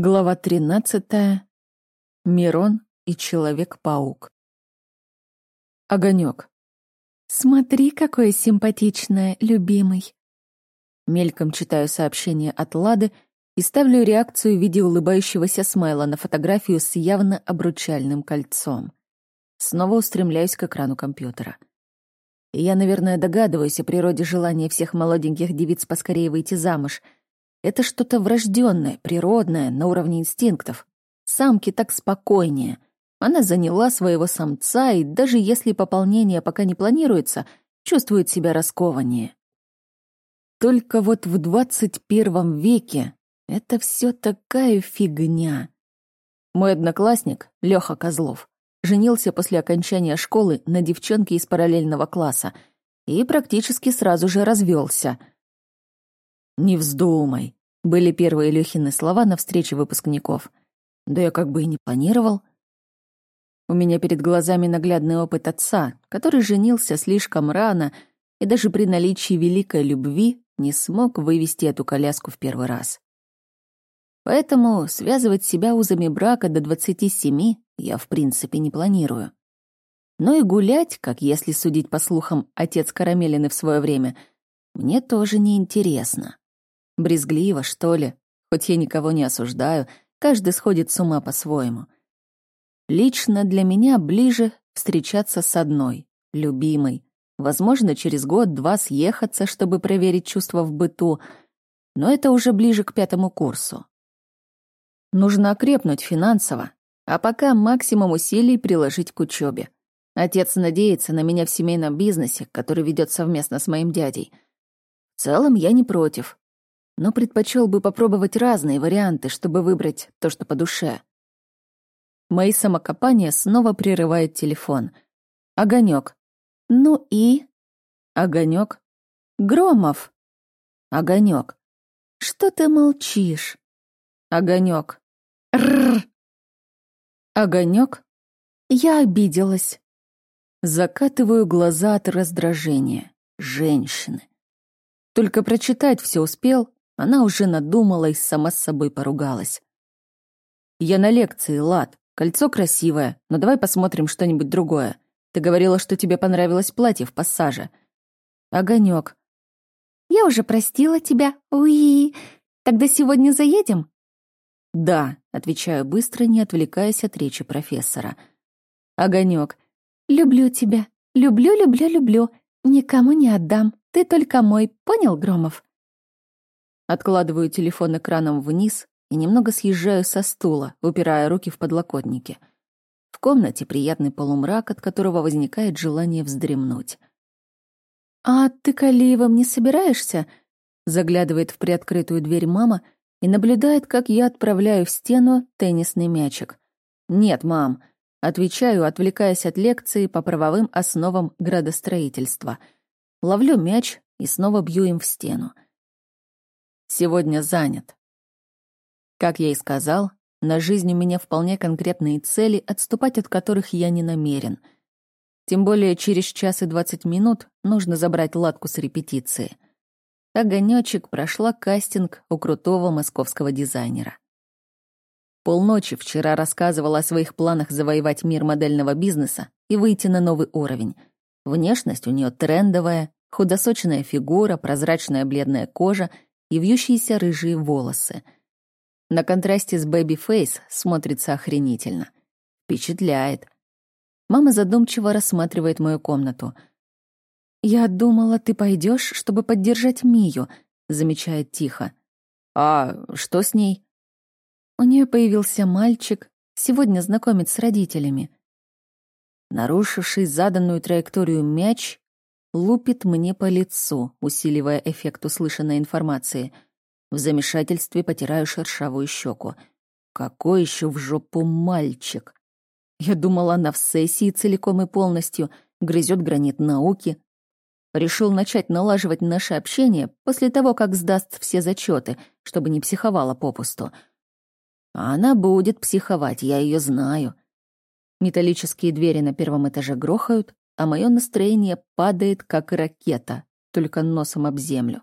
Глава 13. Мирон и Человек-паук. Огонек. «Смотри, какое симпатичное, любимый!» Мельком читаю сообщение от Лады и ставлю реакцию в виде улыбающегося смайла на фотографию с явно обручальным кольцом. Снова устремляюсь к экрану компьютера. я, наверное, догадываюсь о природе желания всех молоденьких девиц поскорее выйти замуж — это что-то врожденное, природное, на уровне инстинктов. Самке так спокойнее. Она заняла своего самца, и даже если пополнение пока не планируется, чувствует себя раскованнее. Только вот в 21 веке это все такая фигня. Мой одноклассник, Леха Козлов, женился после окончания школы на девчонке из параллельного класса и практически сразу же развелся — «Не вздумай», — были первые Лёхины слова на встрече выпускников. «Да я как бы и не планировал». У меня перед глазами наглядный опыт отца, который женился слишком рано и даже при наличии великой любви не смог вывести эту коляску в первый раз. Поэтому связывать себя узами брака до 27 я в принципе не планирую. Но и гулять, как если судить по слухам отец Карамелины в свое время, мне тоже не интересно. Брезгливо, что ли? Хоть я никого не осуждаю, каждый сходит с ума по-своему. Лично для меня ближе встречаться с одной, любимой. Возможно, через год-два съехаться, чтобы проверить чувства в быту, но это уже ближе к пятому курсу. Нужно окрепнуть финансово, а пока максимум усилий приложить к учебе. Отец надеется на меня в семейном бизнесе, который ведет совместно с моим дядей. В целом я не против, но предпочел бы попробовать разные варианты, чтобы выбрать то, что по душе. Мои самокопания снова прерывает телефон. Огонек. Ну и? Огонек. Громов. Огонек. Что ты молчишь? Огонек. Рр. Огонек. Я обиделась. Закатываю глаза от раздражения. Женщины. Только прочитать все успел, она уже надумала и сама с собой поругалась. «Я на лекции, Лад. Кольцо красивое, но давай посмотрим что-нибудь другое. Ты говорила, что тебе понравилось платье в пассаже». Огонек. «Я уже простила тебя. Уи. Тогда сегодня заедем?» «Да», — отвечаю быстро, не отвлекаясь от речи профессора. Огонек. «Люблю тебя. Люблю, люблю, люблю. Никому не отдам. Ты только мой. Понял, Громов?» Откладываю телефон экраном вниз и немного съезжаю со стула, упирая руки в подлокотники. В комнате приятный полумрак, от которого возникает желание вздремнуть. «А ты к Алиевым не собираешься?» Заглядывает в приоткрытую дверь мама и наблюдает, как я отправляю в стену теннисный мячик. «Нет, мам», — отвечаю, отвлекаясь от лекции по правовым основам градостроительства. Ловлю мяч и снова бью им в стену. Сегодня занят. Как я и сказал, на жизнь у меня вполне конкретные цели, отступать от которых я не намерен. Тем более через час и двадцать минут нужно забрать латку с репетиции. Огонёчек прошла кастинг у крутого московского дизайнера. Полночи вчера рассказывала о своих планах завоевать мир модельного бизнеса и выйти на новый уровень. Внешность у нее трендовая, худосочная фигура, прозрачная бледная кожа — и вьющиеся рыжие волосы. На контрасте с Бэби Фейс смотрится охренительно. Впечатляет. Мама задумчиво рассматривает мою комнату. «Я думала, ты пойдешь, чтобы поддержать Мию», — замечает тихо. «А что с ней?» У нее появился мальчик, сегодня знакомит с родителями. Нарушивший заданную траекторию мяч лупит мне по лицу, усиливая эффект услышанной информации. В замешательстве потираю шершавую щеку. Какой еще в жопу мальчик? Я думала, она в сессии целиком и полностью грызет гранит науки. Решил начать налаживать наше общение после того, как сдаст все зачеты, чтобы не психовала попусту. А она будет психовать, я ее знаю. Металлические двери на первом этаже грохают, а мое настроение падает, как ракета, только носом об землю.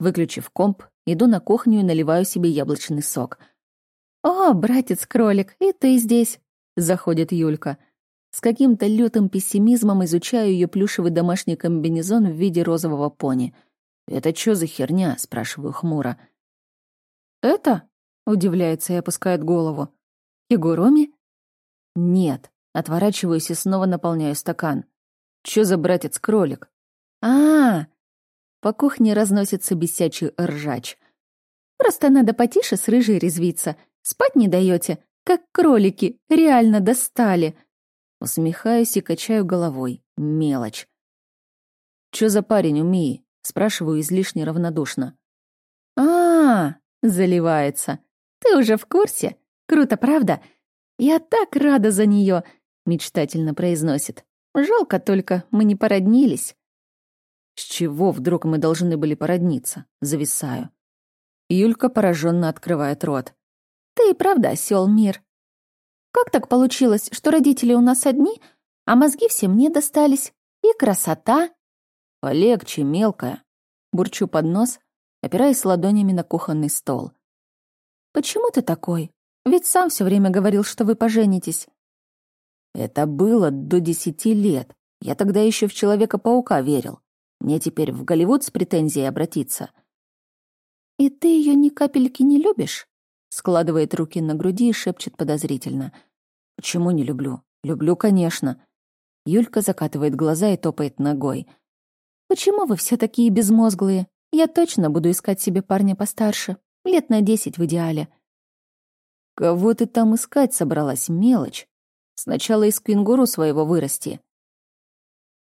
Выключив комп, иду на кухню и наливаю себе яблочный сок. «О, братец-кролик, и ты здесь!» — заходит Юлька. С каким-то лютым пессимизмом изучаю ее плюшевый домашний комбинезон в виде розового пони. «Это что за херня?» — спрашиваю хмуро. «Это?» — удивляется и опускает голову. «Егуруми?» «Нет». Отворачиваюсь и снова наполняю стакан. «Чё за братец-кролик?» а, -а, По кухне разносится бесячий ржач. «Просто надо потише с рыжей резвиться. Спать не даете, как кролики, реально достали!» Усмехаюсь и качаю головой. Мелочь. «Чё за парень у Мии?» Спрашиваю излишне равнодушно. а, заливается. «Ты уже в курсе? Круто, правда? Я так рада за нее!» — мечтательно произносит. «Жалко только, мы не породнились». «С чего вдруг мы должны были породниться?» Зависаю. Юлька пораженно открывает рот. «Ты и правда осел мир. Как так получилось, что родители у нас одни, а мозги все мне достались? И красота?» «Полегче, мелкая», — бурчу под нос, опираясь ладонями на кухонный стол. «Почему ты такой? Ведь сам все время говорил, что вы поженитесь». «Это было до десяти лет. Я тогда еще в Человека-паука верил. Мне теперь в Голливуд с претензией обратиться». «И ты ее ни капельки не любишь?» Складывает руки на груди и шепчет подозрительно. «Почему не люблю? Люблю, конечно». Юлька закатывает глаза и топает ногой. «Почему вы все такие безмозглые? Я точно буду искать себе парня постарше. Лет на десять в идеале». «Кого ты там искать собралась, мелочь? Сначала из кенгуру своего вырасти».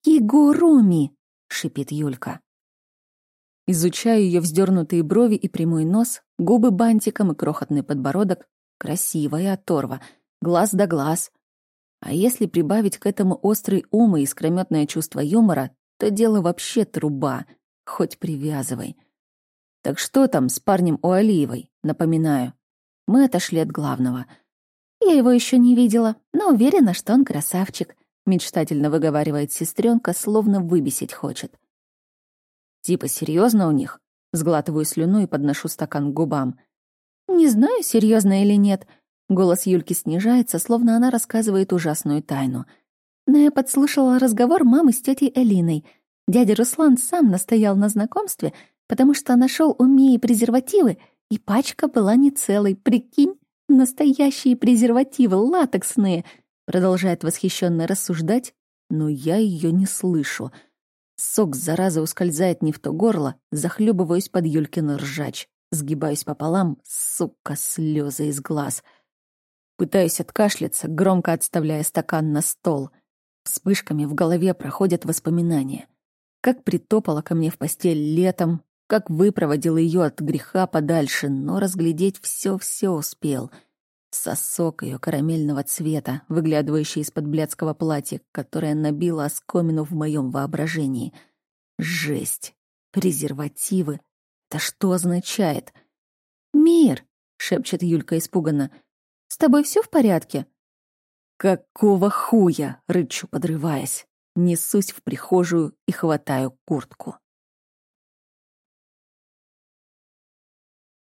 «Егуруми!» — шипит Юлька. Изучаю ее вздернутые брови и прямой нос, губы бантиком и крохотный подбородок. Красивая оторва, глаз да глаз. А если прибавить к этому острый ум и искрометное чувство юмора, то дело вообще труба, хоть привязывай. Так что там с парнем у Алиевой, напоминаю. Мы отошли от главного. Я его еще не видела, но уверена, что он красавчик, мечтательно выговаривает сестренка, словно выбесить хочет. Типа серьезно у них? Сглатываю слюну и подношу стакан к губам. Не знаю, серьезно или нет. Голос Юльки снижается, словно она рассказывает ужасную тайну. Но я подслушала разговор мамы с тетей Элиной. Дядя Руслан сам настоял на знакомстве, потому что нашел у Мии презервативы, и пачка была не целой. Прикинь, настоящие презервативы, латексные. Продолжает восхищенно рассуждать, но я ее не слышу — Сок, зараза, ускользает не в то горло, захлебываюсь под Юлькин ржач. Сгибаюсь пополам, сука, слезы из глаз. Пытаюсь откашляться, громко отставляя стакан на стол. Вспышками в голове проходят воспоминания. Как притопала ко мне в постель летом, как выпроводила ее от греха подальше, но разглядеть все-все успел — Сосок ее карамельного цвета, выглядывающий из-под блядского платья, которое набило оскомину в моем воображении. Жесть. Презервативы. Это что означает? «Мир!» — шепчет Юлька испуганно. «С тобой все в порядке?» «Какого хуя?» — рычу, подрываясь. Несусь в прихожую и хватаю куртку.